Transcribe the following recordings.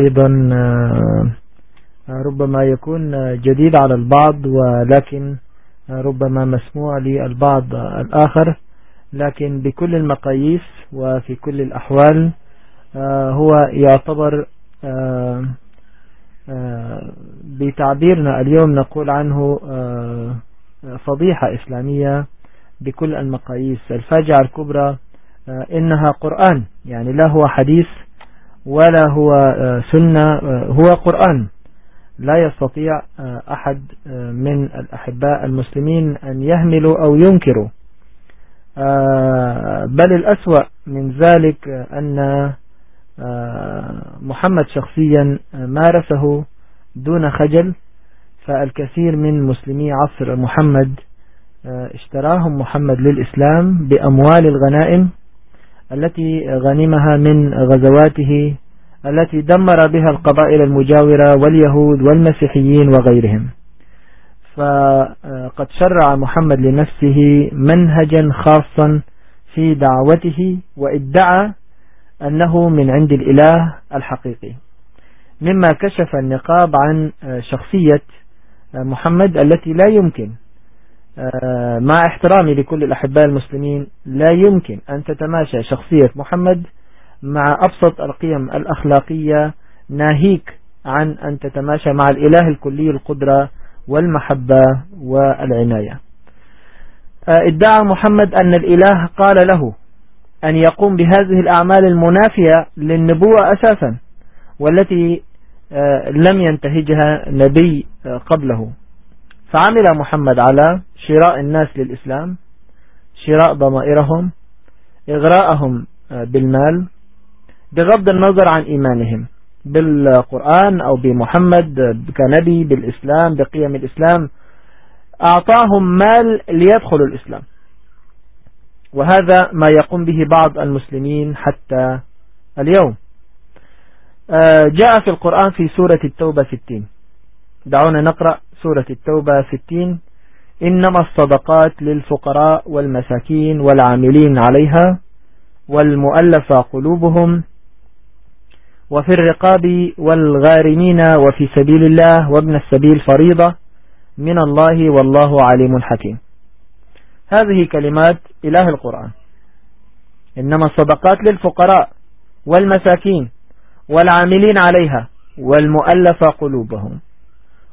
أيضا ربما يكون جديد على البعض ولكن ربما مسموع للبعض الآخر. لكن بكل المقاييس وفي كل الأحوال هو يعتبر بتعبيرنا اليوم نقول عنه فضيحة إسلامية بكل المقاييس. الفاجعة الكبرى إنها قرآن يعني لا هو حديث ولا هو سنة هو قرآن. لا يستطيع أحد من الأحباء المسلمين أن يهملوا أو ينكروا. بل الأسوأ من ذلك أن محمد شخصيا مارسه دون خجل. فالكثير من مسلمي عصر محمد اشتراهم محمد للإسلام بأموال الغنائم. التي غنمها من غزواته التي دمر بها القبائل المجاورة واليهود والمسيحيين وغيرهم. فقد شرع محمد لنفسه منهجا خاصا في دعوته وادعى أنه من عند الإله الحقيقي. مما كشف النقاب عن شخصية محمد التي لا يمكن مع احترامي لكل الأحباء المسلمين لا يمكن أن تتماشى شخصية محمد مع أبسط القيم الأخلاقية ناهيك عن أن تتماشى مع الإله الكلي القدرة والمحبة والعناية. ادعى محمد أن الإله قال له أن يقوم بهذه الأعمال المنافية للنبوة أساسا والتي لم ينتهجها نبي قبله. فعمل محمد على شراء الناس للإسلام شراء ضمائرهم إغراءهم بالمال بغض النظر عن إيمانهم بالقرآن أو بمحمد كنبي بالإسلام بقيم الإسلام أعطاهم مال ليدخلوا الإسلام. وهذا ما يقوم به بعض المسلمين حتى اليوم. جاء في القرآن في سورة التوبة 60 دعونا نقرأ سورة التوبة 60 إنما الصدقات للفقراء والمساكين والعاملين عليها والمؤلف قلوبهم وفي الرقاب والغارمين وفي سبيل الله وابن السبيل فريضة من الله والله عليم حكيم. هذه كلمات إله القرآن. إنما الصدقات للفقراء والمساكين والعاملين عليها والمؤلف قلوبهم.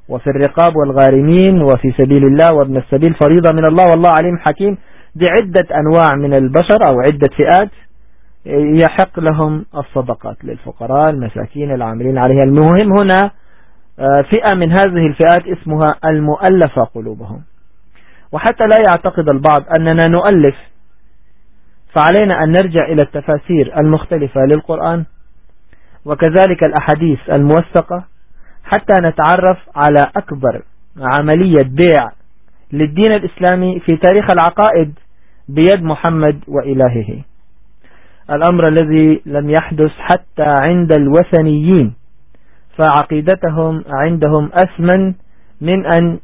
وفي الرقاب والغارمين وفي سبيل الله وابن السبيل فريضة من الله والله عليم حكيم بعدة أنواع من البشر أو عدة فئات يحق لهم الصدقات للفقراء المساكين العاملين عليها. المهم هنا آه، فئة من هذه الفئات اسمها المؤلفة قلوبهم. وحتى لا يعتقد البعض أننا نؤلف فعلينا أن نرجع إلى التفاسير المختلفة للقرآن وكذلك الأحاديث الموثقة. حتى نتعرف على أكبر عملية بيع للدين الإسلامي في تاريخ العقائد بيد محمد وإلهه. الأمر الذي لم يحدث حتى عند الوثنيين فعقيدتهم عندهم أثمن من أن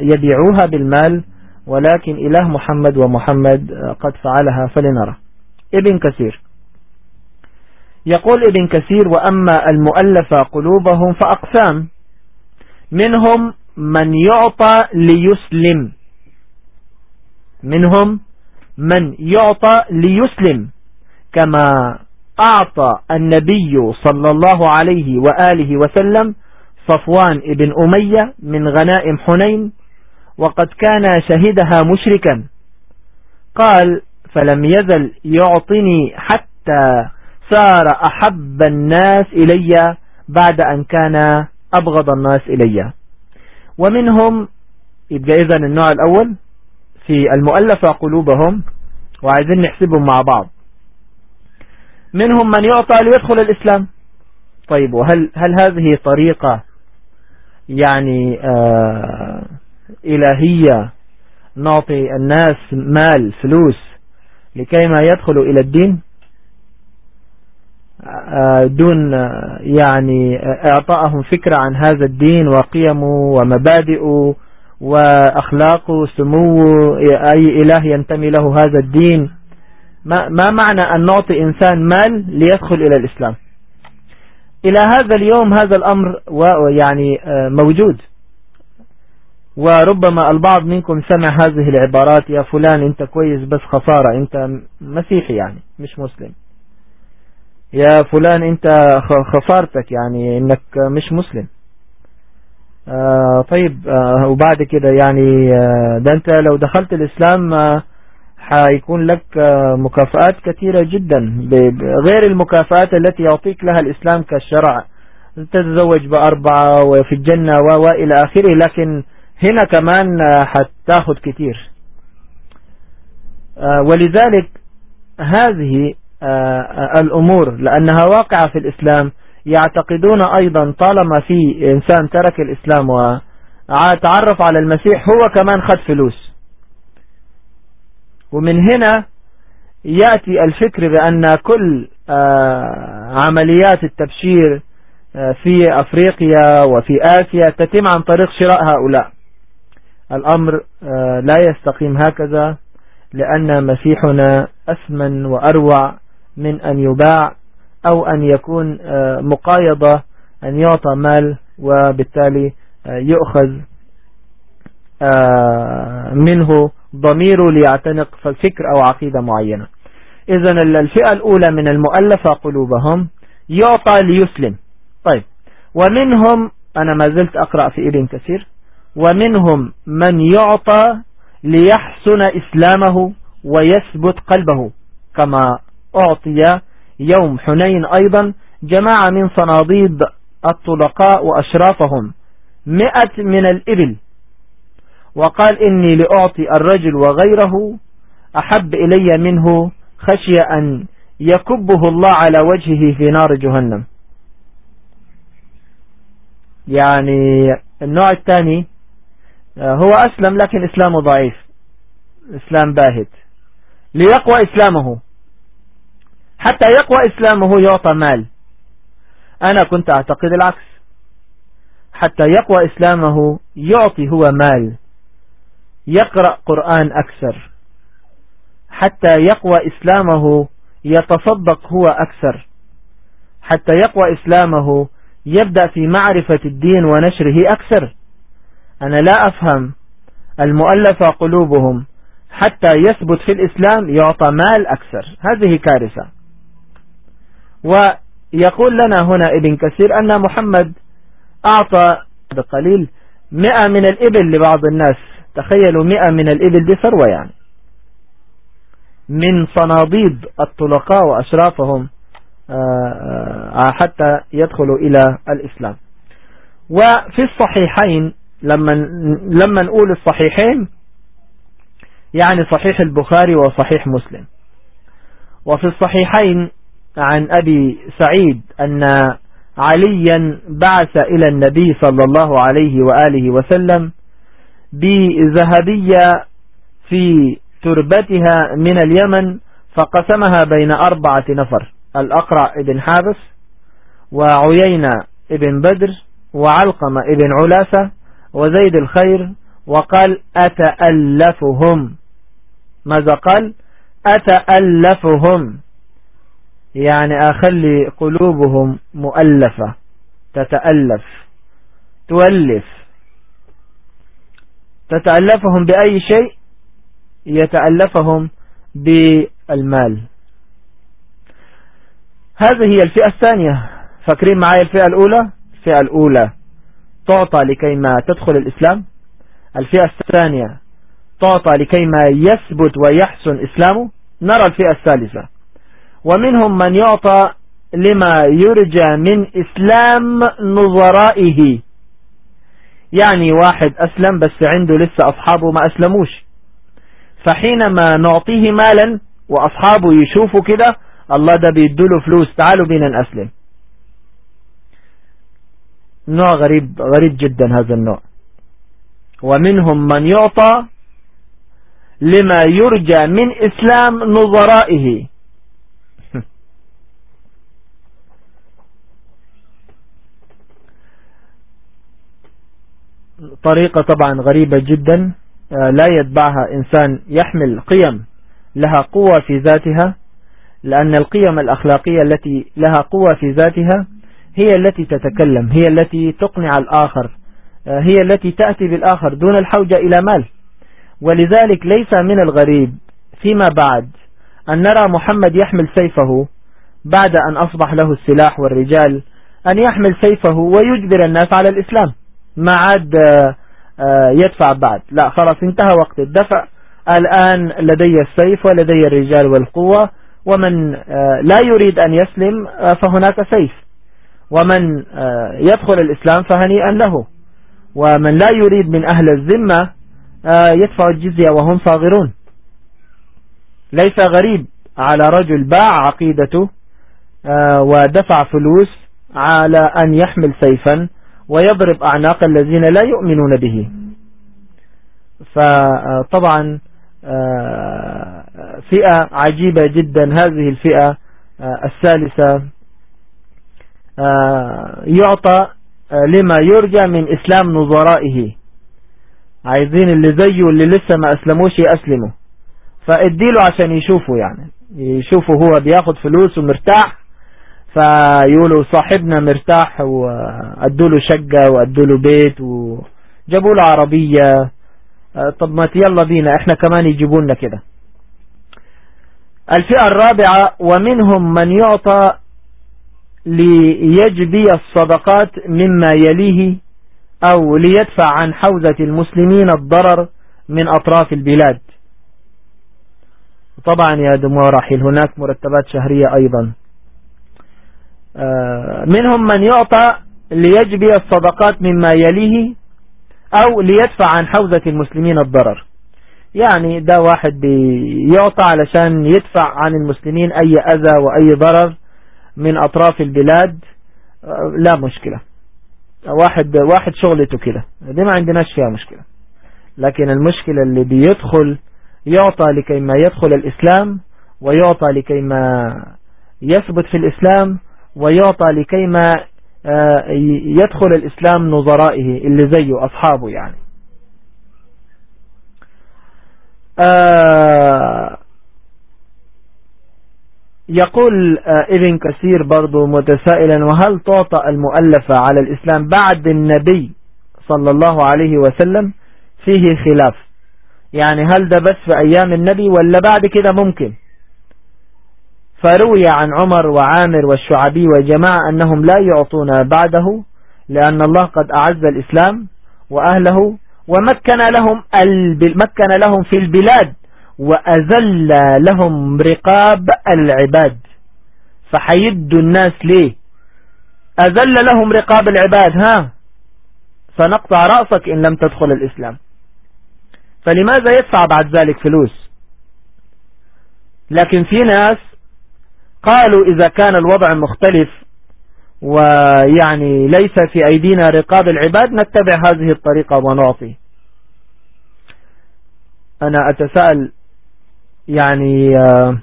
يبيعوها بالمال ولكن إله محمد ومحمد قد فعلها فلنرى. ابن كثير. يقول ابن كثير وأما المؤلف قلوبهم فأقسام. منهم من يعطى ليسلم. منهم من يعطى ليسلم. كما أعطى النبي صلى الله عليه وآله وسلم صفوان ابن أمية من غنائم حنين وقد كان شهدها مشركا. قال فلم يزل يعطني حتى صار أحب الناس إلي بعد أن كان أبغض الناس إلي. ومنهم يبقى إذن النوع الأول في المؤلفة قلوبهم وعايزين نحسبهم مع بعض. منهم من يعطى ليدخل الإسلام. طيب وهل هل هذه طريقة يعني آه إلهية نعطي الناس مال فلوس لكي ما يدخلوا إلى الدين؟ دون يعني اعطائهم فكرة عن هذا الدين وقيمه ومبادئه وأخلاقه سموه أي إله ينتمي له هذا الدين. ما, ما معنى أن نعطي إنسان مال ليدخل إلى الإسلام؟ إلى هذا اليوم هذا الأمر يعني آه، موجود. وربما البعض منكم سمع هذه العبارات يا فلان أنت كويس بس خسارة أنت مسيحي يعني مش مسلم. يا فلان انت خسارتك يعني انك مش مسلم. آه طيب آه وبعد كده يعني آه ده انت لو دخلت الإسلام آه حيكون لك آه مكافآت كثيرة جدا. غير المكافآت التي يعطيك لها الإسلام كالشرع. تتزوج بأربعة وفي الجنة وإلى آخره. لكن هنا كمان آه، حتاخد كتير آه، ولذلك هذه آه، الأمور لأنها واقعة في الإسلام. يعتقدون أيضا طالما في إنسان ترك الإسلام وتعرف على المسيح هو كمان خد فلوس. ومن هنا يأتي الفكر بأن كل عمليات التبشير في أفريقيا وفي آسيا تتم عن طريق شراء هؤلاء. الأمر آه، لا يستقيم هكذا لأن مسيحنا أثمن وأروع من أن يباع أو أن يكون آه، مقايضة أن يعطى مال وبالتالي آه، يؤخذ منه ضميره ليعتنق فكر أو عقيدة معينة. إذا الفئة الأولى من المؤلفة قلوبهم يعطى ليسلم. طيب ومنهم أنا ما زلت أقرأ في إبن كثير ومنهم من يعطى ليحسن إسلامه ويثبت قلبه كما أعطي يوم حنين أيضا جماعة من صناديد الطلقاء وأشرافهم. مئة من الإبل. وقال إني لأعطي الرجل وغيره أحب إلي منه خشي أن يكبه الله على وجهه في نار جهنم. يعني النوع الثاني آه، هو أسلم لكن إسلامه ضعيف. إسلام باهت. ليقوى إسلامه. حتى يقوى إسلامه يعطى مال. أنا كنت أعتقد العكس. حتى يقوى إسلامه يعطي هو مال. يقرأ قرآن أكثر. حتى يقوى إسلامه يتصدق هو أكثر. حتى يقوى إسلامه يبدأ في معرفة الدين ونشره أكثر. أنا لا أفهم المؤلفة قلوبهم حتى يثبت في الإسلام يعطى مال أكثر. هذه كارثة. ويقول لنا هنا ابن كثير أن محمد أعطى بقليل مئة من الإبل لبعض الناس. تخيلوا مئة من الإبل دي ثروة يعني. من صناديد الطلقاء وأشرافهم آه، آه، حتى يدخلوا إلى الإسلام. وفي الصحيحين لما لما نقول الصحيحين يعني صحيح البخاري وصحيح مسلم. وفي الصحيحين عن أبي سعيد أن عليا بعث إلى النبي صلى الله عليه وآله وسلم بذهبية في تربتها من اليمن فقسمها بين أربعة نفر الأقرع ابن حابس وعيينة ابن بدر وعلقمة ابن علاسة وزيد الخير وقال أتألفهم. ماذا قال؟ أتألفهم. يعني أخلي قلوبهم مؤلفة تتألف تؤلف. تتألفهم بأي شيء؟ يتألفهم بالمال. هذه هي الفئة الثانية. فاكرين معايا الفئة الأولى؟ الفئة الأولى. تعطى لكي ما تدخل الإسلام. الفئة الثانية تعطى لكي ما يثبت ويحسن إسلامه. نرى الفئة الثالثة. ومنهم من يعطى لما يرجى من إسلام نظرائه. يعني واحد أسلم بس عنده لسه أصحابه ما أسلموش. فحينما نعطيه مالا وأصحابه يشوفوا كده الله ده بيدوله فلوس تعالوا بينا نأسلم. نوع غريب غريب جدا هذا النوع. ومنهم من يعطى لما يرجى من إسلام نظرائه. طريقة طبعا غريبة جدا آه، لا يتبعها إنسان يحمل قيم لها قوة في ذاتها لأن القيم الأخلاقية التي لها قوة في ذاتها هي التي تتكلم هي التي تقنع الآخر هي التي تأتي بالآخر دون الحوجة إلى مال. ولذلك ليس من الغريب فيما بعد أن نرى محمد يحمل سيفه بعد أن أصبح له السلاح والرجال أن يحمل سيفه ويجبر الناس على الإسلام. ما عاد آه، يدفع بعد. لا خلاص انتهى وقت الدفع. الآن لدي السيف ولدي الرجال والقوة. ومن آه، لا يريد أن يسلم آه، فهناك سيف. ومن يدخل الإسلام فهنيئا له. ومن لا يريد من أهل الذمة يدفع الجزية وهم صاغرون. ليس غريب على رجل باع عقيدته ودفع فلوس على أن يحمل سيفا. ويضرب أعناق الذين لا يؤمنون به. فطبعا آه، فئة عجيبة جدا. هذه الفئة آه، الثالثة آه، يعطى لما يرجى من إسلام نظرائه. عايزين اللي زيه اللي لسه ما أسلموش يأسلموا. فاديله عشان يشوفوا يعني. يشوفوا هو بياخد فلوس ومرتاح فيقولوا صاحبنا مرتاح وأدوا له شقة وأدوا له بيت وجابوا له عربية. آه، طب ما يلا بينا إحنا كمان يجيبوا لنا كده. الفئة الرابعة ومنهم من يعطى ليجبي الصدقات مما يليه أو ليدفع عن حوزة المسلمين الضرر من أطراف البلاد. طبعا يا دموع راحل هناك مرتبات شهرية أيضا. منهم من يعطى ليجبي الصدقات مما يليه أو ليدفع عن حوزة المسلمين الضرر. يعني ده واحد بيعطى علشان يدفع عن المسلمين أي أذى وأي ضرر من أطراف البلاد. آه، لا مشكلة. واحد واحد شغلته كده. دي ما عندناش فيها مشكلة. لكن المشكلة اللي بيدخل يعطى لكي ما يدخل الإسلام ويعطى لكي ما يثبت في الإسلام ويعطى لكيما آه، يدخل الإسلام نظرائه اللي زيه أصحابه يعني. آه، يقول آه، ابن كثير برضو متسائلا وهل تعطى المؤلفة على الإسلام بعد النبي صلى الله عليه وسلم؟ فيه خلاف. يعني هل ده بس في أيام النبي ولا بعد كده ممكن؟ فروي عن عمر وعامر والشعبي وجماعة أنهم لا يعطون بعده لأن الله قد أعز الإسلام وأهله ومكن لهم مكن لهم في البلاد وأذل لهم رقاب العباد. فحيد الناس ليه؟ أذل لهم رقاب العباد ها؟ سنقطع رأسك إن لم تدخل الإسلام. فلماذا يدفع بعد ذلك فلوس؟ لكن في ناس قالوا إذا كان الوضع مختلف ويعني ليس في أيدينا رقاب العباد نتبع هذه الطريقة ونعطي. أنا أتساءل يعني آه،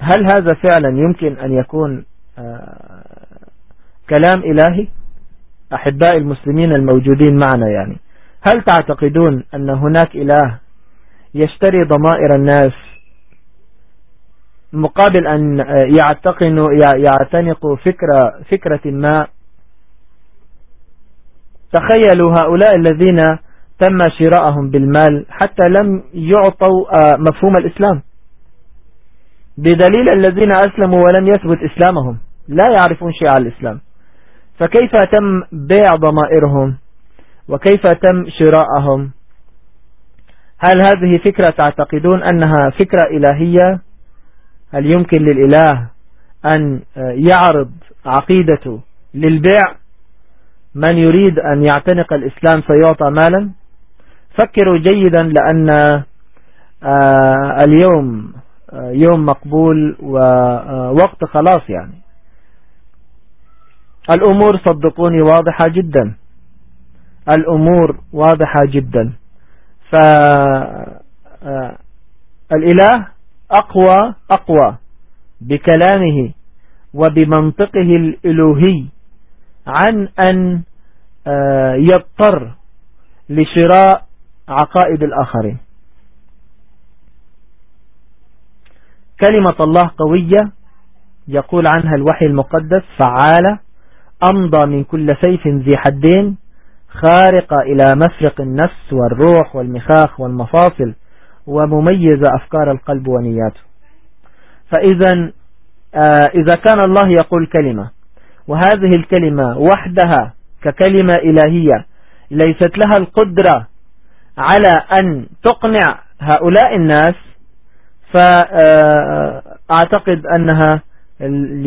هل هذا فعلا يمكن أن يكون آه، كلام إلهي؟ أحباء المسلمين الموجودين معنا يعني. هل تعتقدون أن هناك إله يشتري ضمائر الناس مقابل أن يعتقنوا يعتنقوا فكرة, فكرة ما. تخيلوا هؤلاء الذين تم شراءهم بالمال حتى لم يعطوا آه، مفهوم الإسلام. بدليل الذين أسلموا ولم يثبت إسلامهم. لا يعرفون شيء عن الإسلام. فكيف تم بيع ضمائرهم؟ وكيف تم شراءهم؟ هل هذه فكرة تعتقدون أنها فكرة إلهية؟ هل يمكن للإله أن يعرض عقيدته للبيع؟ من يريد أن يعتنق الإسلام سيعطى مالا؟ فكروا جيدا لأن آه، اليوم آه، يوم مقبول ووقت خلاص يعني. الأمور صدقوني واضحة جدا. الأمور واضحة جدا. فالإله آه، أقوى أقوى بكلامه وبمنطقه الإلوهي عن أن آه، يضطر لشراء عقائد الآخرين. كلمة الله قوية يقول عنها الوحي المقدس فعالة أمضى من كل سيف ذي حدين خارقة إلى مفرق النفس والروح والمخاخ والمفاصل. ومميزة أفكار القلب ونياته. فإذا آه، إذا كان الله يقول كلمة وهذه الكلمة وحدها ككلمة إلهية ليست لها القدرة على أن تقنع هؤلاء الناس فأعتقد أنها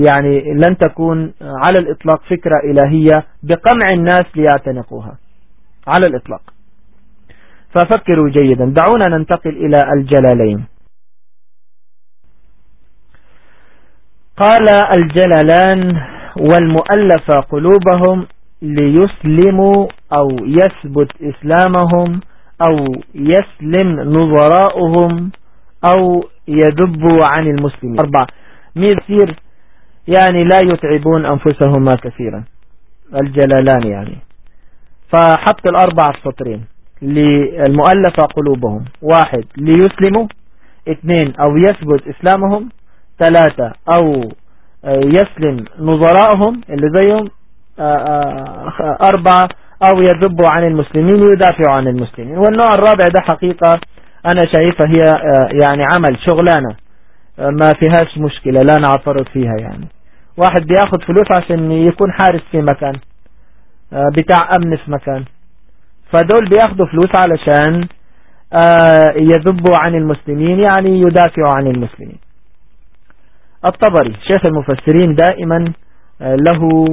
يعني لن تكون على الإطلاق فكرة إلهية بقمع الناس ليعتنقوها. على الإطلاق. ففكروا جيدا. دعونا ننتقل إلى الجلالين. قال الجلالان والمؤلف قلوبهم ليسلموا أو يثبت إسلامهم أو يسلم نظراؤهم أو يذبوا عن المسلمين. أربعة. ميسير يعني لا يتعبون أنفسهما كثيرا. الجلالان يعني. فحط الأربع السطرين. للمؤلفة قلوبهم. واحد ليسلموا. اثنين أو يثبت إسلامهم. ثلاثة أو يسلم نظرائهم اللي زيهم. أربعة أو يذبوا عن المسلمين ويدافعوا عن المسلمين. والنوع الرابع ده حقيقة أنا شايفة هي يعني عمل شغلانة. ما فيهاش مشكلة لا نعترض فيها يعني. واحد بياخد فلوس عشان يكون حارس في مكان بتاع أمن في مكان. فدول بياخدوا فلوس علشان يذبوا عن المسلمين يعني يدافعوا عن المسلمين. الطبري شيخ المفسرين دائما له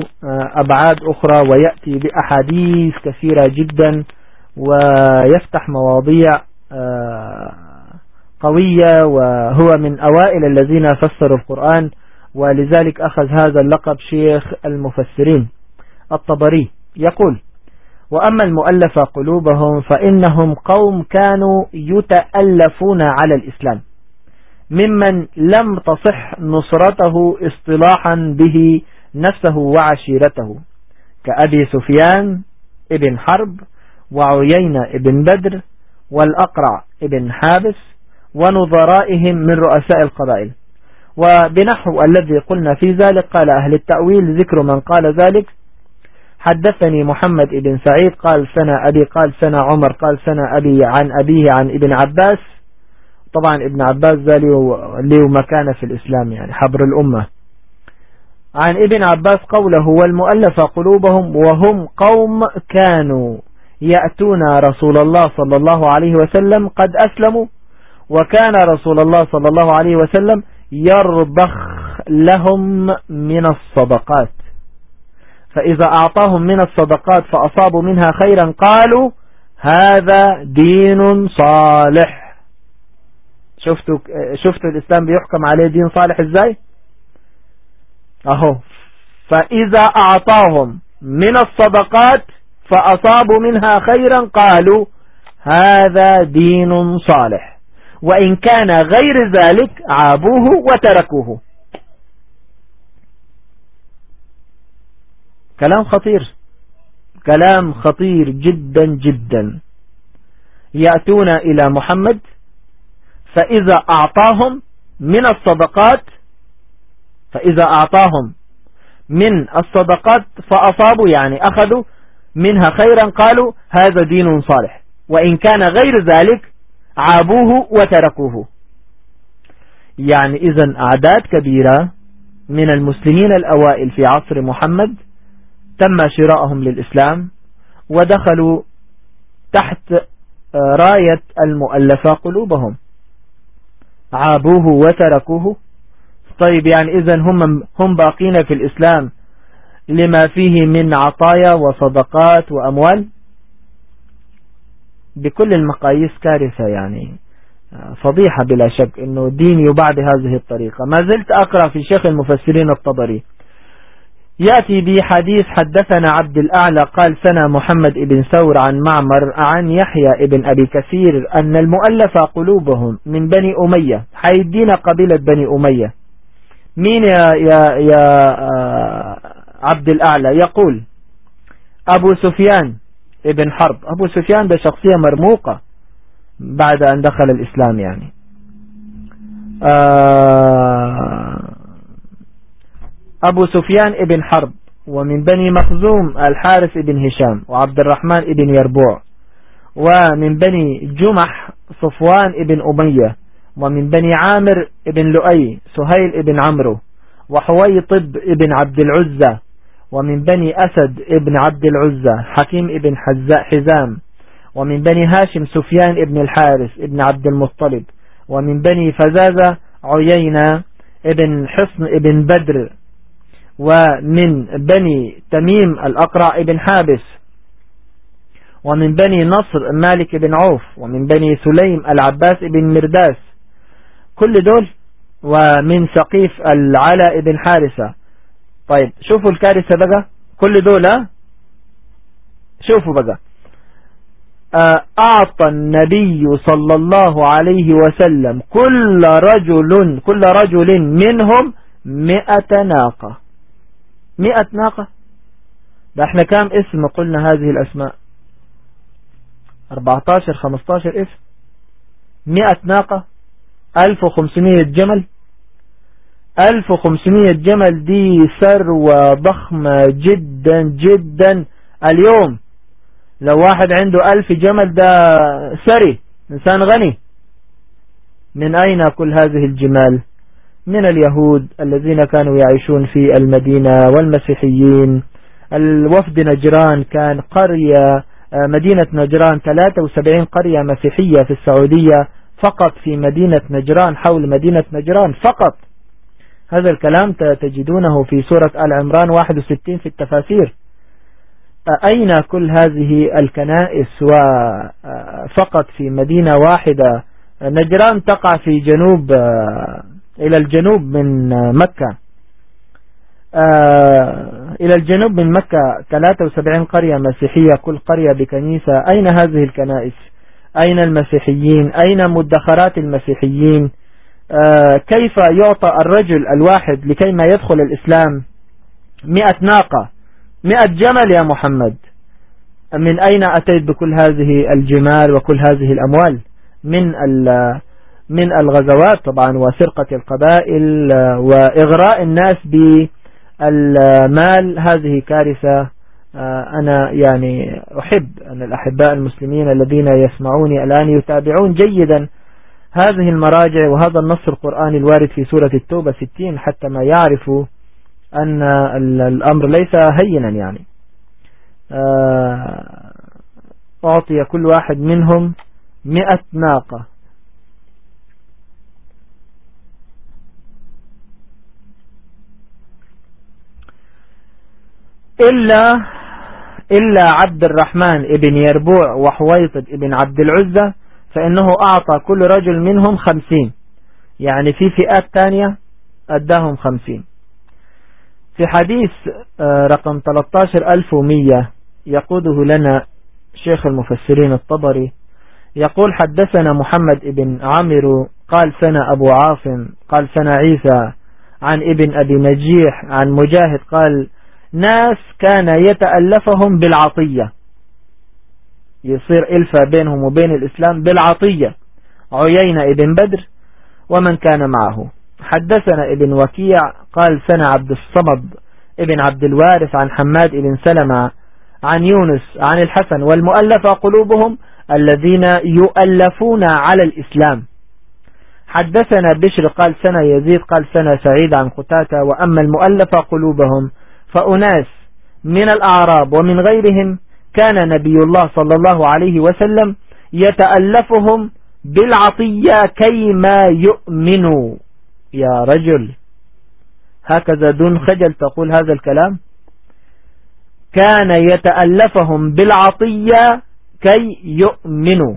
أبعاد أخرى ويأتي بأحاديث كثيرة جدا ويفتح مواضيع قوية وهو من أوائل الذين فسروا القرآن ولذلك أخذ هذا اللقب شيخ المفسرين. الطبري يقول وأما المؤلف قلوبهم فإنهم قوم كانوا يتألفون على الإسلام. ممن لم تصح نصرته اصطلاحا به نفسه وعشيرته كأبي سفيان ابن حرب وعيينة ابن بدر والأقرع ابن حابس ونظرائهم من رؤساء القبائل. وبنحو الذي قلنا في ذلك قال أهل التأويل ذكر من قال ذلك حدثني محمد ابن سعيد قال سنة أبي قال سنة عمر قال سنة أبي عن أبيه عن ابن عباس. طبعا ابن عباس ذا له مكانة في الإسلام يعني حبر الأمة. عن ابن عباس قوله والمؤلف قلوبهم وهم قوم كانوا يأتون رسول الله صلى الله عليه وسلم قد أسلموا وكان رسول الله صلى الله عليه وسلم يرضخ لهم من الصدقات. فإذا أعطاهم من الصدقات فأصابوا منها خيرا قالوا هذا دين صالح. شفتوا شفتوا الإسلام بيحكم عليه دين صالح إزاي؟ أهو. فإذا أعطاهم من الصدقات فأصابوا منها خيرا قالوا هذا دين صالح. وإن كان غير ذلك عابوه وتركوه. كلام خطير. كلام خطير جدا جدا. يأتون إلى محمد فإذا أعطاهم من الصدقات فإذا أعطاهم من الصدقات فأصابوا يعني أخذوا منها خيرا قالوا هذا دين صالح. وإن كان غير ذلك عابوه وتركوه. يعني إذا أعداد كبيرة من المسلمين الأوائل في عصر محمد تم شراءهم للإسلام ودخلوا تحت راية المؤلفة قلوبهم. عابوه وتركوه. طيب يعني إذا هم هم باقين في الإسلام لما فيه من عطايا وصدقات وأموال؟ بكل المقاييس كارثة يعني فضيحة بلا شك إنه دين يباع بهذه الطريقة. ما زلت أقرأ في شيخ المفسرين الطبري. يأتي بحديث حدثنا عبد الأعلى قال سنة محمد بن ثور عن معمر عن يحيى ابن أبي كثير أن المؤلف قلوبهم من بني أمية حيدين قبيلة بني أمية. مين يا, يا, يا آه، عبد الأعلى؟ يقول أبو سفيان ابن حرب. أبو سفيان ده شخصية مرموقة بعد أن دخل الإسلام يعني. آه أبو سفيان ابن حرب ومن بني مخزوم الحارث بن هشام وعبد الرحمن بن يربوع ومن بني جمح صفوان بن أمية ومن بني عامر بن لؤي سهيل بن عمرو وحويطب بن عبد العزة ومن بني أسد بن عبد العزة حكيم بن حزام ومن بني هاشم سفيان بن الحارث بن عبد المطلب ومن بني فزازة عيينة ابن حصن ابن بدر ومن بني تميم الأقرع ابن حابس ومن بني نصر مالك بن عوف ومن بني سليم العباس بن مرداس كل دول ومن سقيف العلاء بن حارسة طيب شوفوا الكارثة بقى. كل دول شوفوا بقى. أعطى النبي صلى الله عليه وسلم كل رجل كل رجل منهم مئة ناقة. مئة ناقة. ده إحنا كام اسم قلنا هذه الأسماء؟ 14 15 اسم. 100 ناقة 1500 جمل. 1500 جمل دي ثروة ضخمة جدا جدا. اليوم لو واحد عنده ألف جمل ده سري إنسان غني. من أين كل هذه الجمال؟ من اليهود الذين كانوا يعيشون في المدينة والمسيحيين. الوفد نجران كان قرية آه، مدينة نجران 73 قرية مسيحية في السعودية فقط في مدينة نجران حول مدينة نجران فقط. هذا الكلام تجدونه في سورة العمران 61 في التفاسير. أين كل هذه الكنائس؟ وفقط في مدينة واحدة. نجران تقع في جنوب إلى الجنوب من مكة. إلى الجنوب من مكة 73 قرية مسيحية كل قرية بكنيسة. أين هذه الكنائس؟ أين المسيحيين؟ أين مدخرات المسيحيين؟ كيف يعطى الرجل الواحد لكي ما يدخل الإسلام؟ مئة ناقة مئة جمل يا محمد. من أين أتيت بكل هذه الجمال وكل هذه الأموال؟ من من الغزوات طبعا وسرقة القبائل وإغراء الناس بالمال. هذه كارثة أنا يعني أحب أن الأحباء المسلمين الذين يسمعوني الآن يتابعون جيدا هذه المراجع وهذا النص القرآني الوارد في سورة التوبة 60 حتى ما يعرفوا أن الأمر ليس هينا يعني. آه، أعطي كل واحد منهم مئة ناقة. إلا إلا عبد الرحمن ابن يربوع وحويطب ابن عبد العزة فإنه أعطى كل رجل منهم خمسين. يعني في فئات تانية أداهم خمسين. في حديث آه، رقم 13100 يقوده لنا شيخ المفسرين الطبري يقول حدثنا محمد ابن عامر قال سنة أبو عاصم قال سنة عيسى عن ابن أبي نجيح عن مجاهد قال ناس كان يتألفهم بالعطية. يصير إلفة بينهم وبين الإسلام بالعطية. عيينة ابن بدر ومن كان معه. حدثنا ابن وكيع قال سنة عبد الصمد ابن عبد الوارث عن حماد ابن سلمة عن يونس عن الحسن والمؤلفة قلوبهم الذين يؤلفون على الإسلام. حدثنا بشر قال سنة يزيد قال سنة سعيد عن قتاتة وأما المؤلفة قلوبهم فأناس من الأعراب ومن غيرهم كان نبي الله صلى الله عليه وسلم يتألفهم بالعطية كيما يؤمنوا. يا رجل هكذا دون خجل تقول هذا الكلام؟ كان يتألفهم بالعطية كي يؤمنوا.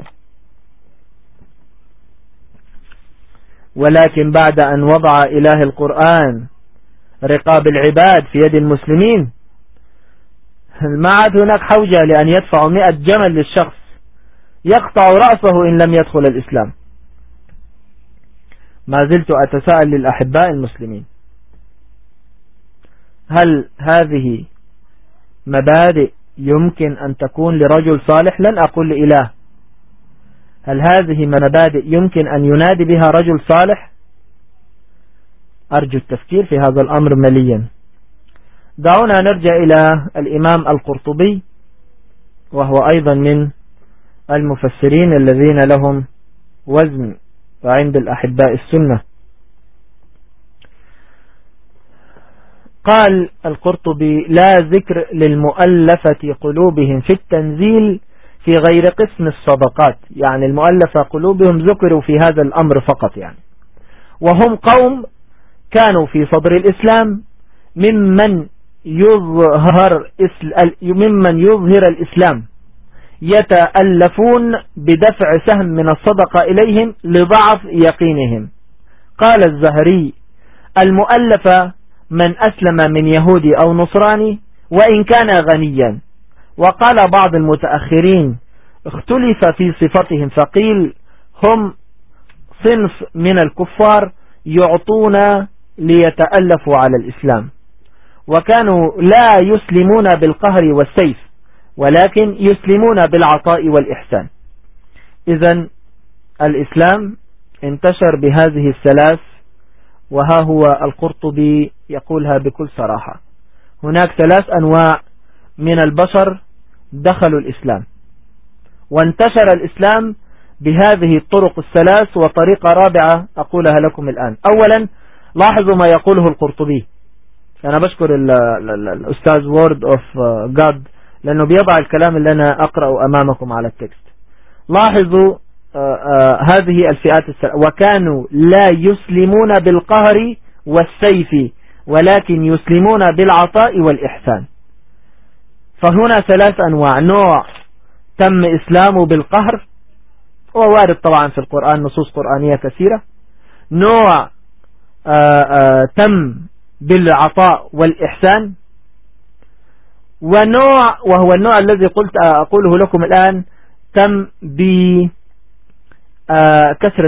ولكن بعد أن وضع إله القرآن رقاب العباد في يد المسلمين. ما عاد هناك حوجة لأن يدفعوا مئة جمل للشخص يقطع رأسه إن لم يدخل الإسلام. ما زلت أتساءل للأحباء المسلمين. هل هذه مبادئ يمكن أن تكون لرجل صالح؟ لن أقول لإله هل هذه مبادئ يمكن أن ينادي بها رجل صالح؟ أرجو التفكير في هذا الأمر مليا. دعونا نرجع إلى الإمام القرطبي وهو أيضا من المفسرين الذين لهم وزن عند الأحباء السنة. قال القرطبي لا ذكر للمؤلفة قلوبهم في التنزيل في غير قسم الصدقات. يعني المؤلفة قلوبهم ذكروا في هذا الأمر فقط يعني. وهم قوم كانوا في صدر الإسلام ممن يظهر ممن يظهر الإسلام يتألفون بدفع سهم من الصدقة إليهم لضعف يقينهم. قال الزهري المؤلفة من أسلم من يهودي أو نصراني وإن كان غنيا. وقال بعض المتأخرين اختلف في صفتهم فقيل هم صنف من الكفار يعطون ليتألفوا على الإسلام. وكانوا لا يسلمون بالقهر والسيف ولكن يسلمون بالعطاء والإحسان. إذا الإسلام انتشر بهذه الثلاث وها هو القرطبي يقولها بكل صراحة. هناك ثلاث أنواع من البشر دخلوا الإسلام. وانتشر الإسلام بهذه الطرق الثلاث وطريقة رابعة أقولها لكم الآن. أولا لاحظوا ما يقوله القرطبي. أنا بشكر الأستاذ وورد أوف جاد لأنه بيضع الكلام اللي أنا أقرأه أمامكم على التكست. لاحظوا آه، آه، هذه الفئات الثلاث وكانوا لا يسلمون بالقهر والسيف ولكن يسلمون بالعطاء والإحسان. فهنا ثلاث أنواع. نوع تم إسلامه بالقهر ووارد طبعا في القرآن نصوص قرآنية كثيرة. نوع تم بالعطاء والإحسان. ونوع وهو النوع الذي قلت أقوله لكم الآن تم بكثرة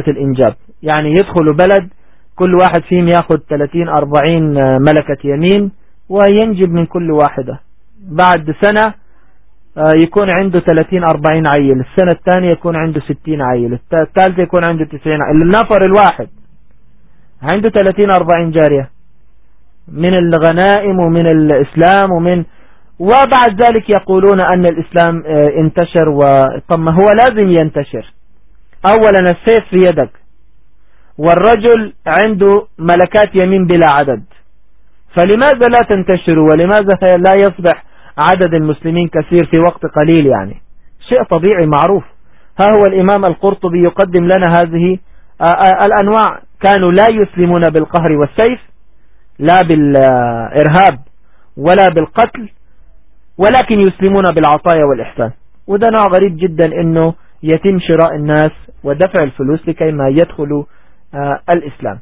الإنجاب. يعني يدخل بلد كل واحد فيهم ياخذ 30 40 ملكة يمين وينجب من كل واحدة. بعد سنة يكون عنده 30 40 عيل. السنة الثانية يكون عنده 60 عيل. الثالثة يكون عنده 90 عيل. النفر الواحد. عنده 30 40 جارية. من الغنائم ومن الإسلام ومن وبعد ذلك يقولون أن الإسلام آه، انتشر وطب ما هو لازم ينتشر. أولا السيف في يدك. والرجل عنده ملكات يمين بلا عدد. فلماذا لا تنتشر ولماذا لا يصبح عدد المسلمين كثير في وقت قليل يعني؟ شيء طبيعي معروف. ها هو الإمام القرطبي يقدم لنا هذه آه، آه، الأنواع. كانوا لا يسلمون بالقهر والسيف لا بالإرهاب ولا بالقتل ولكن يسلمون بالعطايا والإحسان. وده نوع غريب جدا إنه يتم شراء الناس ودفع الفلوس لكي ما يدخلوا آه الإسلام.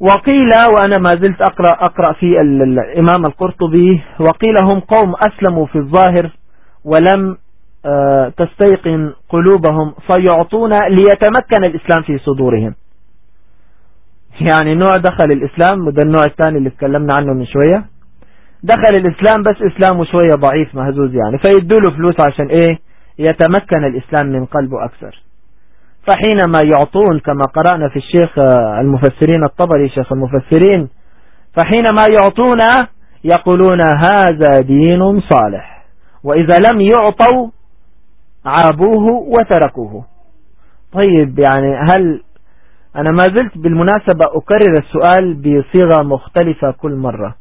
وقيل وأنا ما زلت أقرأ, أقرأ في الإمام القرطبي وقيل هم قوم أسلموا في الظاهر ولم تستيقن قلوبهم فيعطون ليتمكن الإسلام في صدورهم. يعني نوع دخل الإسلام وده النوع الثاني اللي اتكلمنا عنه من شوية. دخل الإسلام بس إسلامه شوية ضعيف مهزوز يعني. فيدوا له فلوس عشان إيه؟ يتمكن الإسلام من قلبه أكثر. فحينما يعطون كما قرأنا في الشيخ المفسرين الطبري شيخ المفسرين فحينما يعطون يقولون هذا دين صالح. وإذا لم يعطوا عابوه وتركوه. طيب يعني هل أنا ما زلت بالمناسبة أكرر السؤال بصيغة مختلفة كل مرة.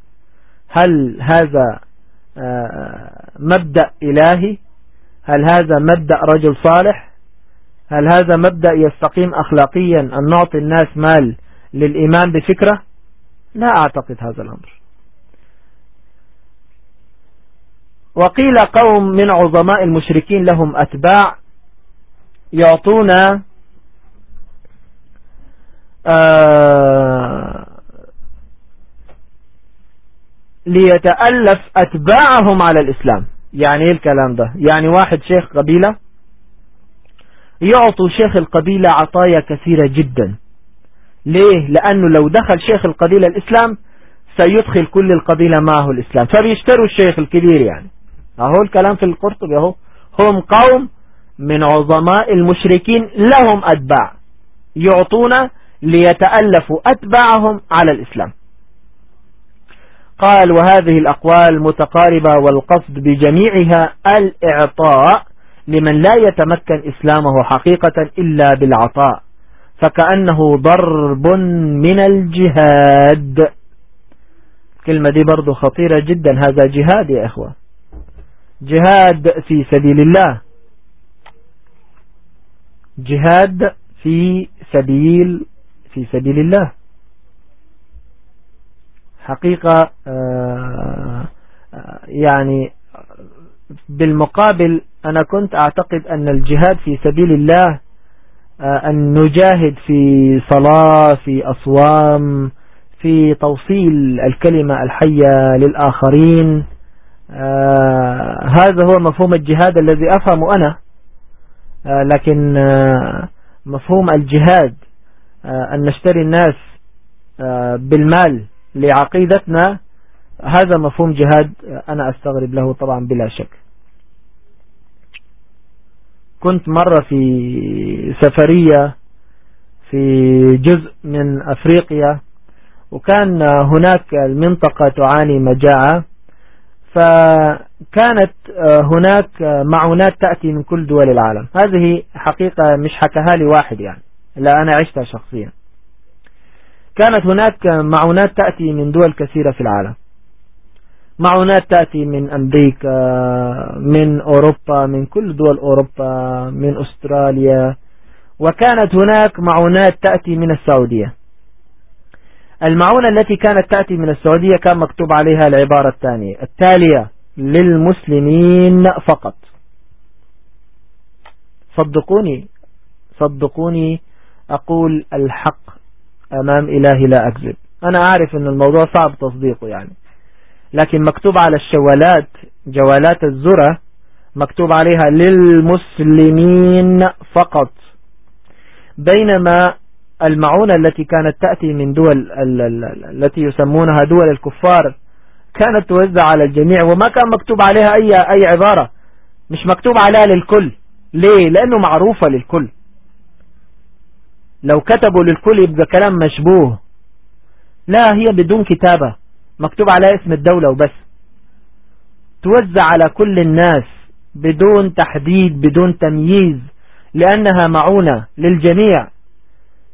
هل هذا آه، مبدأ إلهي؟ هل هذا مبدأ رجل صالح؟ هل هذا مبدأ يستقيم أخلاقيا أن نعطي الناس مال للإيمان بفكرة؟ لا أعتقد هذا الأمر. وقيل قوم من عظماء المشركين لهم أتباع يعطون آه ليتألف أتباعهم على الإسلام. يعني إيه الكلام ده؟ يعني واحد شيخ قبيلة يعطوا شيخ القبيلة عطايا كثيرة جدا. ليه؟ لأنه لو دخل شيخ القبيلة الإسلام سيدخل كل القبيلة معه الإسلام. فبيشتروا الشيخ الكبير يعني. أهو الكلام في القرطبي أهو. هم قوم من عظماء المشركين لهم أتباع. يعطون ليتألفوا أتباعهم على الإسلام. قال وهذه الأقوال متقاربة والقصد بجميعها الإعطاء لمن لا يتمكن إسلامه حقيقة إلا بالعطاء. فكأنه ضرب من الجهاد. كلمة دي برضو خطيرة جدا. هذا جهاد يا إخوة. جهاد في سبيل الله. جهاد في سبيل في سبيل الله. حقيقة آه، يعني بالمقابل أنا كنت أعتقد أن الجهاد في سبيل الله آه، أن نجاهد في صلاة في أصوام في توصيل الكلمة الحية للآخرين. هذا هو مفهوم الجهاد الذي أفهم أنا. لكن مفهوم الجهاد أن نشتري الناس بالمال لعقيدتنا هذا مفهوم جهاد أنا أستغرب له طبعا بلا شك. كنت مرة في سفرية في جزء من أفريقيا وكان هناك المنطقة تعاني مجاعة. فكانت هناك معونات تأتي من كل دول العالم. هذه حقيقة مش حكاها لي واحد يعني لا أنا عشتها شخصيا. كانت هناك معونات تأتي من دول كثيرة في العالم. معونات تأتي من أمريكا من أوروبا من كل دول أوروبا من أستراليا. وكانت هناك معونات تأتي من السعودية. المعونة التي كانت تأتي من السعودية كان مكتوب عليها العبارة الثانية التالية للمسلمين فقط. صدقوني صدقوني أقول الحق أمام إلهي لا أكذب. أنا أعرف أن الموضوع صعب تصديقه يعني. لكن مكتوب على الشوالات جوالات الزرة مكتوب عليها للمسلمين فقط. بينما المعونة التي كانت تأتي من دول التي يسمونها دول الكفار كانت توزع على الجميع وما كان مكتوب عليها أي, أي عبارة. مش مكتوب عليها للكل. ليه؟ لأنه معروفة للكل. لو كتبوا للكل يبقى كلام مشبوه. لا هي بدون كتابة. مكتوب عليها اسم الدولة وبس. توزع على كل الناس بدون تحديد بدون تمييز لأنها معونة للجميع.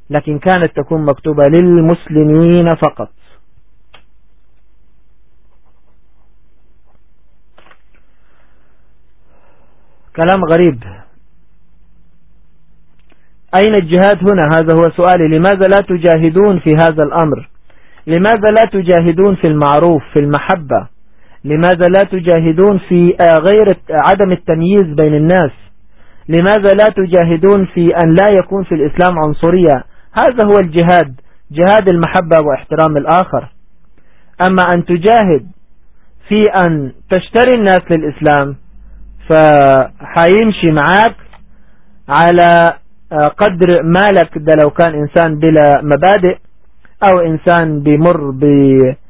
لكن كانت تكون مكتوبة للمسلمين فقط. كلام غريب. أين الجهاد هنا؟ هذا هو سؤالي. لماذا لا تجاهدون في هذا الأمر؟ لماذا لا تجاهدون في المعروف في المحبة؟ لماذا لا تجاهدون في غير عدم التمييز بين الناس؟ لماذا لا تجاهدون في أن لا يكون في الإسلام عنصرية؟ هذا هو الجهاد جهاد المحبة واحترام الآخر. أما أن تجاهد في أن تشتري الناس للإسلام فحيمشي معك على آه، قدر مالك. ده لو كان إنسان بلا مبادئ أو إنسان بمر بنقطة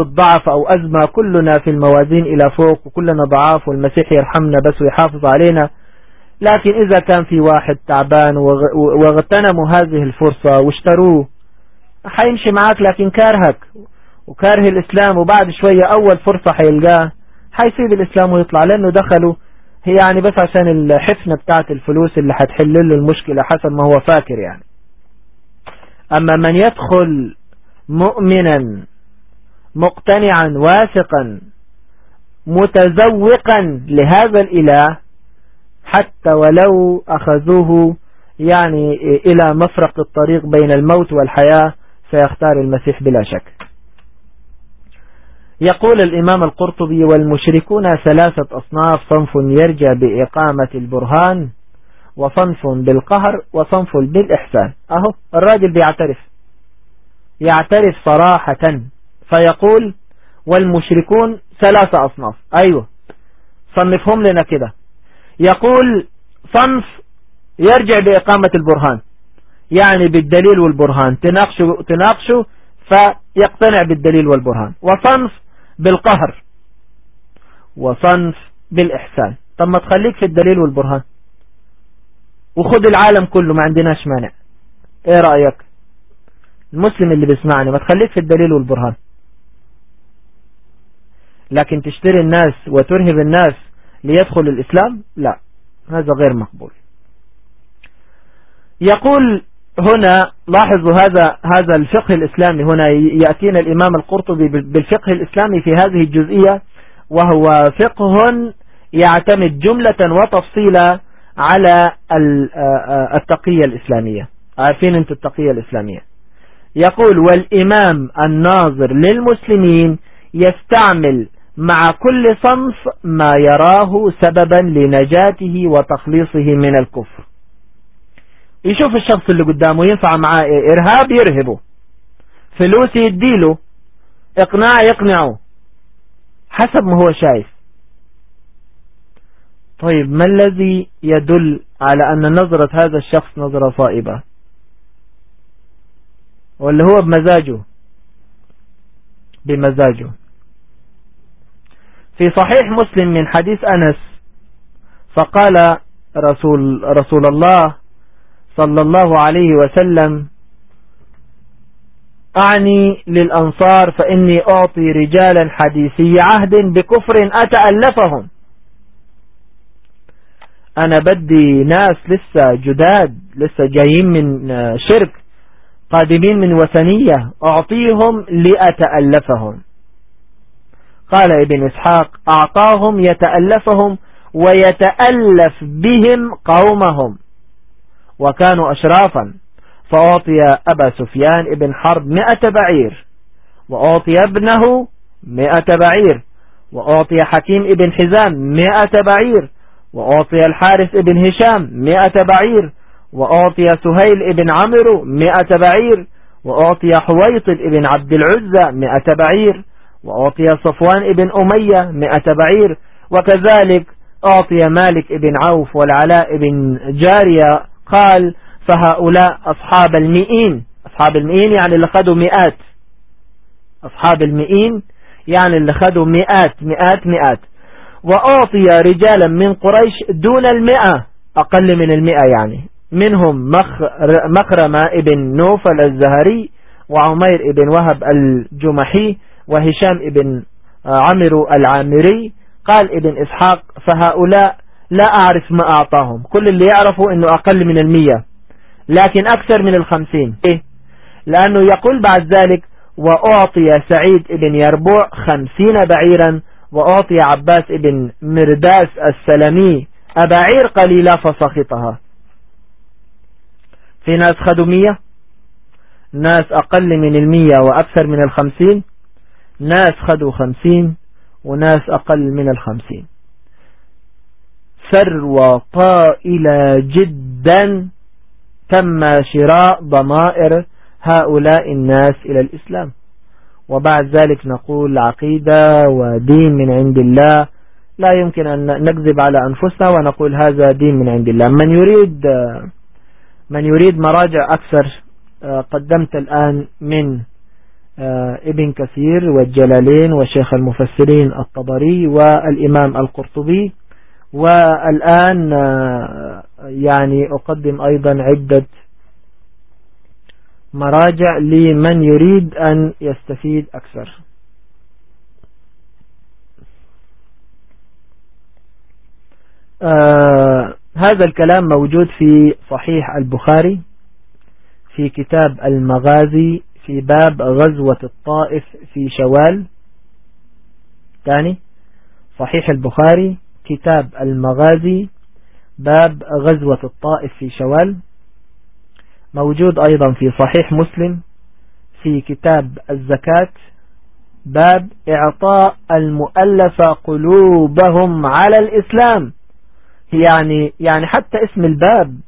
آه، ضعف أو أزمة كلنا في الموازين إلى فوق وكلنا ضعاف والمسيح يرحمنا بس ويحافظ علينا. لكن إذا كان في واحد تعبان واغتنموا هذه الفرصة واشتروه حيمشي معاك لكن كارهك. وكاره الإسلام وبعد شوية أول فرصة حيلقاه حيسيب الإسلام ويطلع. لأنه دخلوا هي يعني بس عشان الحفنة بتاعت الفلوس اللي هتحل له المشكلة حسب ما هو فاكر يعني. أما من يدخل مؤمنا مقتنعا واثقا متزوقا لهذا الإله حتى ولو أخذوه يعني إلى مفرق الطريق بين الموت والحياة سيختار المسيح بلا شك. يقول الإمام القرطبي والمشركون ثلاثة أصناف صنف يرجى بإقامة البرهان وصنف بالقهر وصنف بالإحسان. أهو الراجل بيعترف. يعترف صراحة. فيقول والمشركون ثلاثة أصناف. أيوة صنفهم لنا كده. يقول صنف يرجع بإقامة البرهان. يعني بالدليل والبرهان. تناقشوا, تناقشوا فيقتنع بالدليل والبرهان. وصنف بالقهر. وصنف بالإحسان. طب ما تخليك في الدليل والبرهان. وخذ العالم كله ما عندناش مانع. إيه رأيك؟ المسلم اللي بيسمعني ما تخليك في الدليل والبرهان. لكن تشتري الناس وترهب الناس ليدخل الإسلام؟ لا. هذا غير مقبول. يقول هنا لاحظوا هذا هذا الفقه الإسلامي هنا يأتينا الإمام القرطبي بالفقه الإسلامي في هذه الجزئية وهو فقه يعتمد جملة وتفصيلا على التقية الإسلامية. عارفين انت التقية الإسلامية؟ يقول والإمام الناظر للمسلمين يستعمل مع كل صنف ما يراه سببا لنجاته وتخليصه من الكفر. يشوف الشخص اللي قدامه ينفع معاه إرهاب يرهبه. فلوس يديله إقناع يقنعه. حسب ما هو شايف. طيب ما الذي يدل على أن نظرة هذا الشخص نظرة صائبة؟ واللي هو بمزاجه؟ بمزاجه. في صحيح مسلم من حديث أنس فقال رسول, رسول الله صلى الله عليه وسلم أعني للأنصار فإني أعطي رجالا حديثي عهد بكفر أتألفهم. أنا بدي ناس لسه جداد لسه جايين من شرك قادمين من وثنية أعطيهم لأتألفهم. قال ابن إسحاق أعطاهم يتألفهم ويتألف بهم قومهم. وكانوا أشرافا. فأعطي أبا سفيان ابن حرب مئة بعير. وأعطي ابنه مئة بعير. وأعطي حكيم ابن حزام مئة بعير. وأعطي الحارث ابن هشام مئة بعير. وأعطي سهيل ابن عمرو مئة بعير. وأعطي حويطل ابن عبد العزة مئة بعير. وأعطي صفوان ابن أمية مئة بعير وكذلك أعطي مالك ابن عوف والعلاء ابن جارية. قال فهؤلاء أصحاب المئين. أصحاب المئين يعني اللي خدوا مئات. أصحاب المئين يعني اللي خدوا مئات مئات مئات. وأعطي رجالا من قريش دون المئة أقل من المئة يعني. منهم مخرمة ابن نوفل الزهري وعمير ابن وهب الجمحي وهشام ابن عمرو العامري قال ابن إسحاق فهؤلاء لا أعرف ما أعطاهم. كل اللي يعرفوا أنه أقل من المية لكن أكثر من الخمسين. إيه؟ لأنه يقول بعد ذلك وأعطي سعيد ابن يربوع خمسين بعيرا وأعطي عباس ابن مرداس السلمي أبعير قليلة فسخطها. في ناس خدوا ناس أقل من المية وأكثر من الخمسين؟ ناس خدوا خمسين وناس أقل من الخمسين. ثروة طائلة جدا تم شراء ضمائر هؤلاء الناس إلى الإسلام. وبعد ذلك نقول عقيدة ودين من عند الله. لا يمكن أن نكذب على أنفسنا ونقول هذا دين من عند الله. من يريد من يريد مراجع أكثر قدمت الآن من ابن كثير والجلالين وشيخ المفسرين الطبري والإمام القرطبي. والآن يعني أقدم أيضا عدة مراجع لمن يريد أن يستفيد أكثر. آه هذا الكلام موجود في صحيح البخاري في كتاب المغازي في باب غزوة الطائف في شوال. ثاني صحيح البخاري كتاب المغازي باب غزوة الطائف في شوال. موجود أيضا في صحيح مسلم في كتاب الزكاة. باب إعطاء المؤلفة قلوبهم على الإسلام. يعني يعني حتى اسم الباب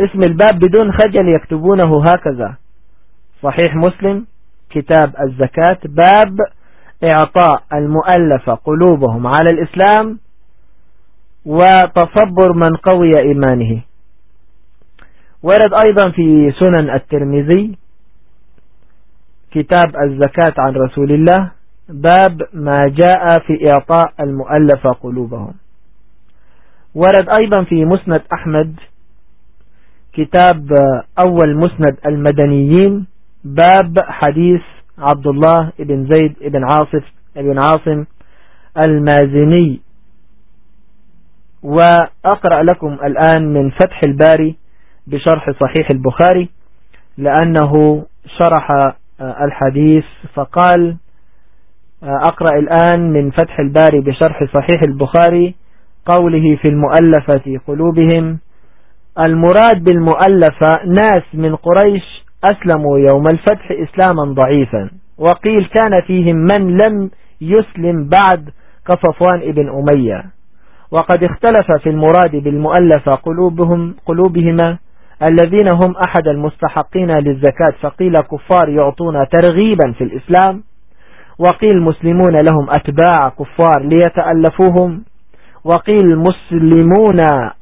اسم الباب بدون خجل يكتبونه هكذا. صحيح مسلم كتاب الزكاة باب إعطاء المؤلفة قلوبهم على الإسلام وتصبر من قوي إيمانه. ورد أيضا في سنن الترمذي كتاب الزكاة عن رسول الله باب ما جاء في إعطاء المؤلفة قلوبهم. ورد أيضا في مسند أحمد كتاب أول مسند المدنيين باب حديث عبد الله بن زيد بن عاصف بن عاصم المازني. وأقرأ لكم الآن من فتح الباري بشرح صحيح البخاري لأنه شرح آه، الحديث فقال آه، أقرأ الآن من فتح الباري بشرح صحيح البخاري قوله في المؤلفة قلوبهم المراد بالمؤلفة ناس من قريش أسلموا يوم الفتح إسلاما ضعيفا. وقيل كان فيهم من لم يسلم بعد كصفوان ابن أمية. وقد اختلف في المراد بالمؤلفة قلوبهم قلوبهما الذين هم أحد المستحقين للزكاة فقيل كفار يعطون ترغيبا في الإسلام. وقيل مسلمون لهم أتباع كفار ليتألفوهم. وقيل مسلمون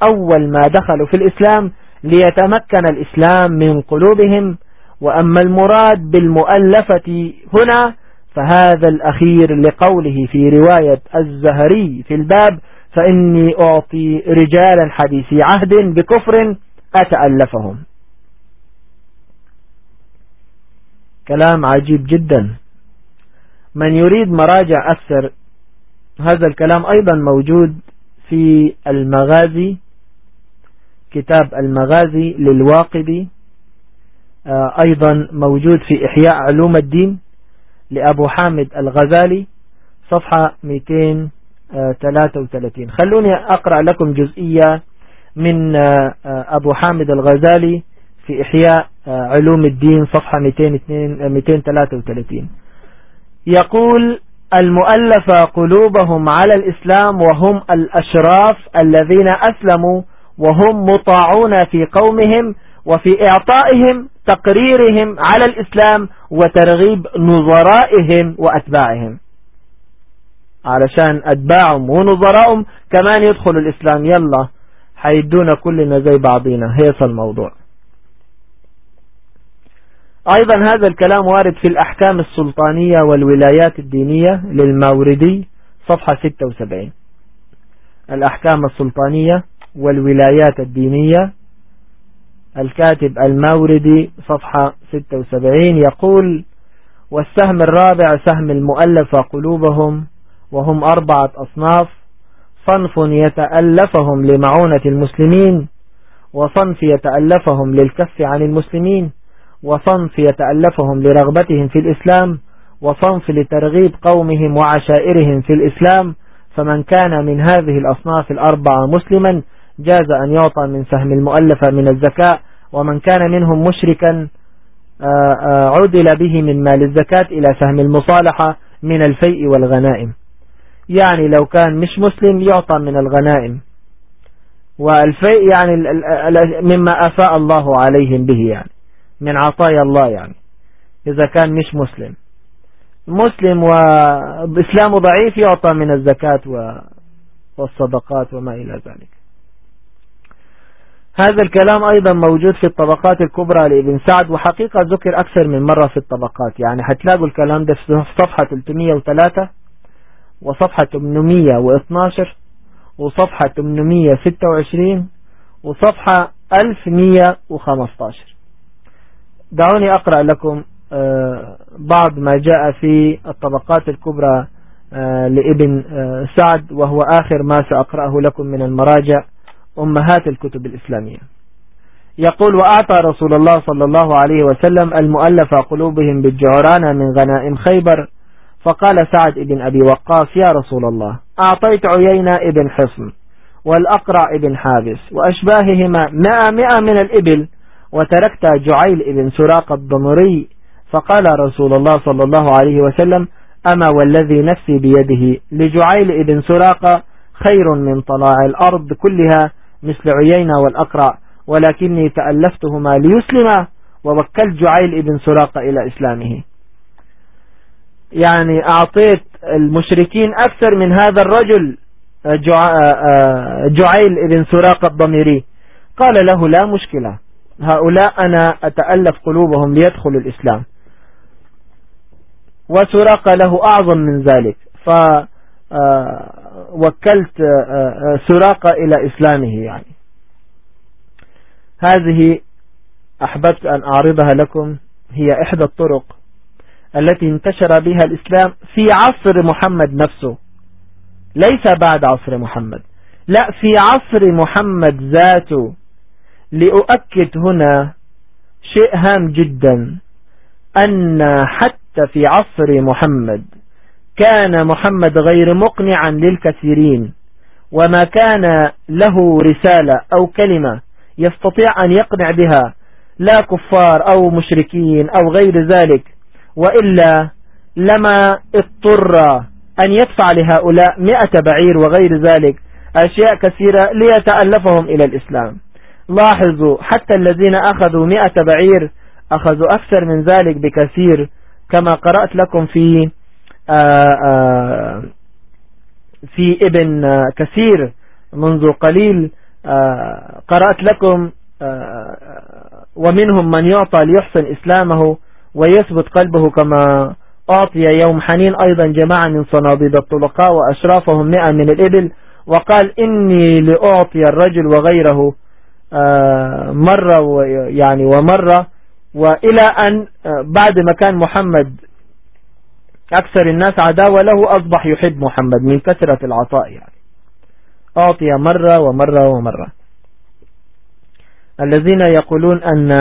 أول ما دخلوا في الإسلام ليتمكن الإسلام من قلوبهم. وأما المراد بالمؤلفة هنا فهذا الأخير لقوله في رواية الزهري في الباب فإني أعطي رجالا حديثي عهد بكفر أتألفهم. كلام عجيب جدا. من يريد مراجع أكثر هذا الكلام أيضا موجود في المغازي كتاب المغازي للواقدي. أيضا موجود في إحياء علوم الدين لأبو حامد الغزالي صفحة 233 خلوني أقرأ لكم جزئية من آه، أبو حامد الغزالي في إحياء آه، علوم الدين صفحة 233 يقول المؤلف قلوبهم على الإسلام وهم الأشراف الذين أسلموا وهم مطاعون في قومهم وفي إعطائهم تقريرهم على الإسلام وترغيب نظرائهم وأتباعهم. علشان أتباعهم ونظرائهم كمان يدخلوا الإسلام. يلا حيدونا كلنا زي بعضينا. هيص الموضوع. أيضا هذا الكلام وارد في الأحكام السلطانية والولايات الدينية للماوردي صفحة 76 الأحكام السلطانية والولايات الدينية الكاتب الماوردي صفحة 76 يقول والسهم الرابع سهم المؤلفة قلوبهم وهم أربعة أصناف صنف يتألفهم لمعونة المسلمين وصنف يتألفهم للكف عن المسلمين وصنف يتألفهم لرغبتهم في الإسلام وصنف لترغيب قومهم وعشائرهم في الإسلام. فمن كان من هذه الأصناف الأربعة مسلما جاز أن يعطى من سهم المؤلفة من الزكاة. ومن كان منهم مشركا آه، آه، عدل به من مال الزكاة إلى سهم المصالحة من الفيء والغنائم. يعني لو كان مش مسلم يعطى من الغنائم. والفيء يعني مما أفاء الله عليهم به يعني من عطايا الله يعني إذا كان مش مسلم. مسلم وإسلامه ضعيف يعطى من الزكاة والصدقات وما إلى ذلك. هذا الكلام أيضا موجود في الطبقات الكبرى لابن سعد وحقيقة ذكر أكثر من مرة في الطبقات. يعني هتلاقوا الكلام ده في صفحة 303 وصفحة 812 وصفحة 826 وصفحة 1115 دعوني أقرأ لكم آه، بعض ما جاء في الطبقات الكبرى آه، لابن آه، سعد وهو آخر ما سأقرأه لكم من المراجع. أمهات الكتب الإسلامية. يقول وأعطى رسول الله صلى الله عليه وسلم المؤلف قلوبهم بالجعران من غنائم خيبر فقال سعد بن أبي وقاص يا رسول الله أعطيت عيينة ابن حصن والأقرع ابن حابس وأشباههما مئة مئة من الإبل وتركت جعيل ابن سراق الضمري. فقال رسول الله صلى الله عليه وسلم أما والذي نفسي بيده لجعيل ابن سراق خير من طلاع الأرض كلها مثل عيينة والأقرع ولكني تألفتهما ليسلما ووكلت جعيل ابن سراق إلى إسلامه. يعني أعطيت المشركين أكثر من هذا الرجل جعيل ابن سراق الضميري. قال له لا مشكلة هؤلاء أنا أتألف قلوبهم ليدخلوا الإسلام. وسراق له أعظم من ذلك فوكلت سراق إلى إسلامه يعني. هذه أحببت أن أعرضها لكم هي إحدى الطرق التي انتشر بها الإسلام في عصر محمد نفسه. ليس بعد عصر محمد لا في عصر محمد ذاته. لأؤكد هنا شيء هام جدا أن حتى في عصر محمد كان محمد غير مقنعا للكثيرين وما كان له رسالة أو كلمة يستطيع أن يقنع بها لا كفار أو مشركين أو غير ذلك وإلا لما اضطر أن يدفع لهؤلاء مئة بعير وغير ذلك أشياء كثيرة ليتألفهم إلى الإسلام. لاحظوا حتى الذين أخذوا مئة بعير أخذوا أكثر من ذلك بكثير كما قرأت لكم في في ابن كثير منذ قليل قرأت لكم ومنهم من يعطى ليحسن إسلامه ويثبت قلبه كما أعطي يوم حنين. أيضا جماعة من صناديد الطلقاء وأشرافهم مئة من الإبل وقال إني لأعطي الرجل وغيره مرة يعني ومرة وإلى أن بعد ما كان محمد أكثر الناس عداوة له أصبح يحب محمد من كثرة العطاء يعني. أعطي مرة ومرة ومرة. الذين يقولون أن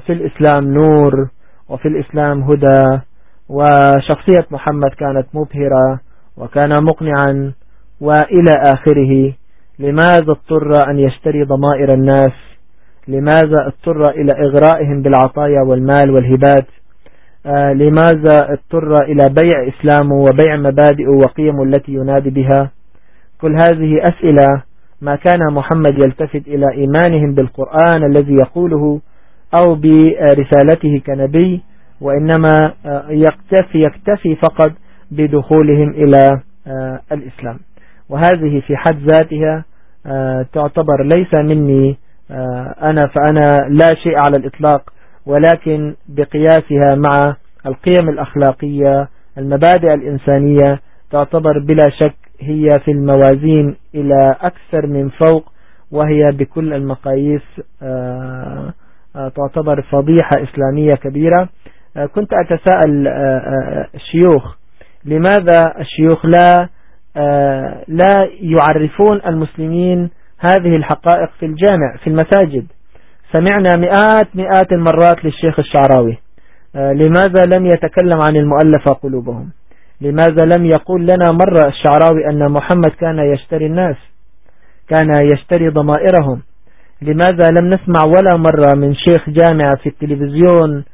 في الإسلام نور وفي الإسلام هدى وشخصية محمد كانت مبهرة وكان مقنعا وإلى آخره لماذا اضطر أن يشتري ضمائر الناس؟ لماذا اضطر إلى إغرائهم بالعطايا والمال والهبات؟ آه لماذا اضطر إلى بيع إسلامه وبيع مبادئه وقيمه التي ينادي بها؟ كل هذه أسئلة ما كان محمد يلتفت إلى إيمانهم بالقرآن الذي يقوله أو برسالته كنبي وإنما آه، يكتفي, يكتفي فقط بدخولهم إلى آه، الإسلام. وهذه في حد ذاتها آه، تعتبر ليس مني أنا فأنا لا شيء على الإطلاق. ولكن بقياسها مع القيم الأخلاقية المبادئ الإنسانية تعتبر بلا شك هي في الموازين إلى أكثر من فوق وهي بكل المقاييس تعتبر فضيحة إسلامية كبيرة. آه، كنت أتساءل آه، آه، الشيوخ لماذا الشيوخ لا لا يعرفون المسلمين هذه الحقائق في الجامع في المساجد؟ سمعنا مئات مئات المرات للشيخ الشعراوي. لماذا لم يتكلم عن المؤلفة قلوبهم؟ لماذا لم يقول لنا مرة الشعراوي أن محمد كان يشتري الناس؟ كان يشتري ضمائرهم. لماذا لم نسمع ولا مرة من شيخ جامع في التلفزيون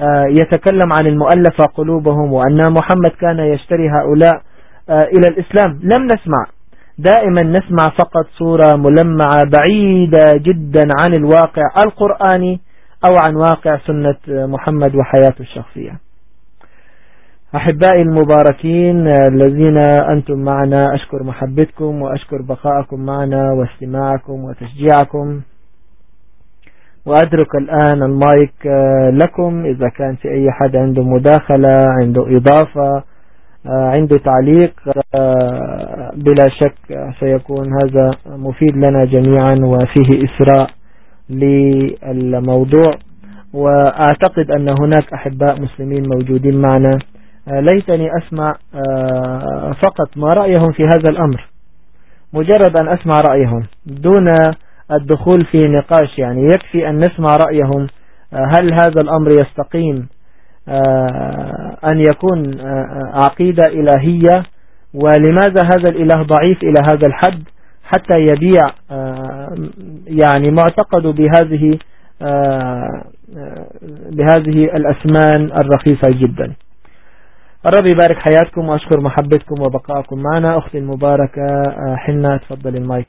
آه، يتكلم عن المؤلفة قلوبهم وأن محمد كان يشتري هؤلاء آه، إلى الإسلام؟ لم نسمع. دائما نسمع فقط صورة ملمعة بعيدة جدا عن الواقع القرآني أو عن واقع سنة محمد وحياته الشخصية. أحبائي المباركين الذين أنتم معنا أشكر محبتكم وأشكر بقاءكم معنا واستماعكم وتشجيعكم. وأترك الآن المايك لكم إذا كان في أي حد عنده مداخلة عنده إضافة عنده تعليق آه، بلا شك سيكون هذا مفيد لنا جميعا وفيه إسراء للموضوع. وأعتقد أن هناك أحباء مسلمين موجودين معنا. ليتني أسمع فقط ما رأيهم في هذا الأمر. مجرد أن أسمع رأيهم دون الدخول في نقاش يعني يكفي أن نسمع رأيهم. آه، هل هذا الأمر يستقيم؟ آه، أن يكون آه، عقيدة إلهية. ولماذا هذا الإله ضعيف إلى هذا الحد؟ حتى يبيع يعني معتقد بهذه بهذه الأثمان الرخيصة جدا. الرب يبارك حياتكم وأشكر محبتكم وبقائكم معنا. أختي المباركة حنا تفضل المايك.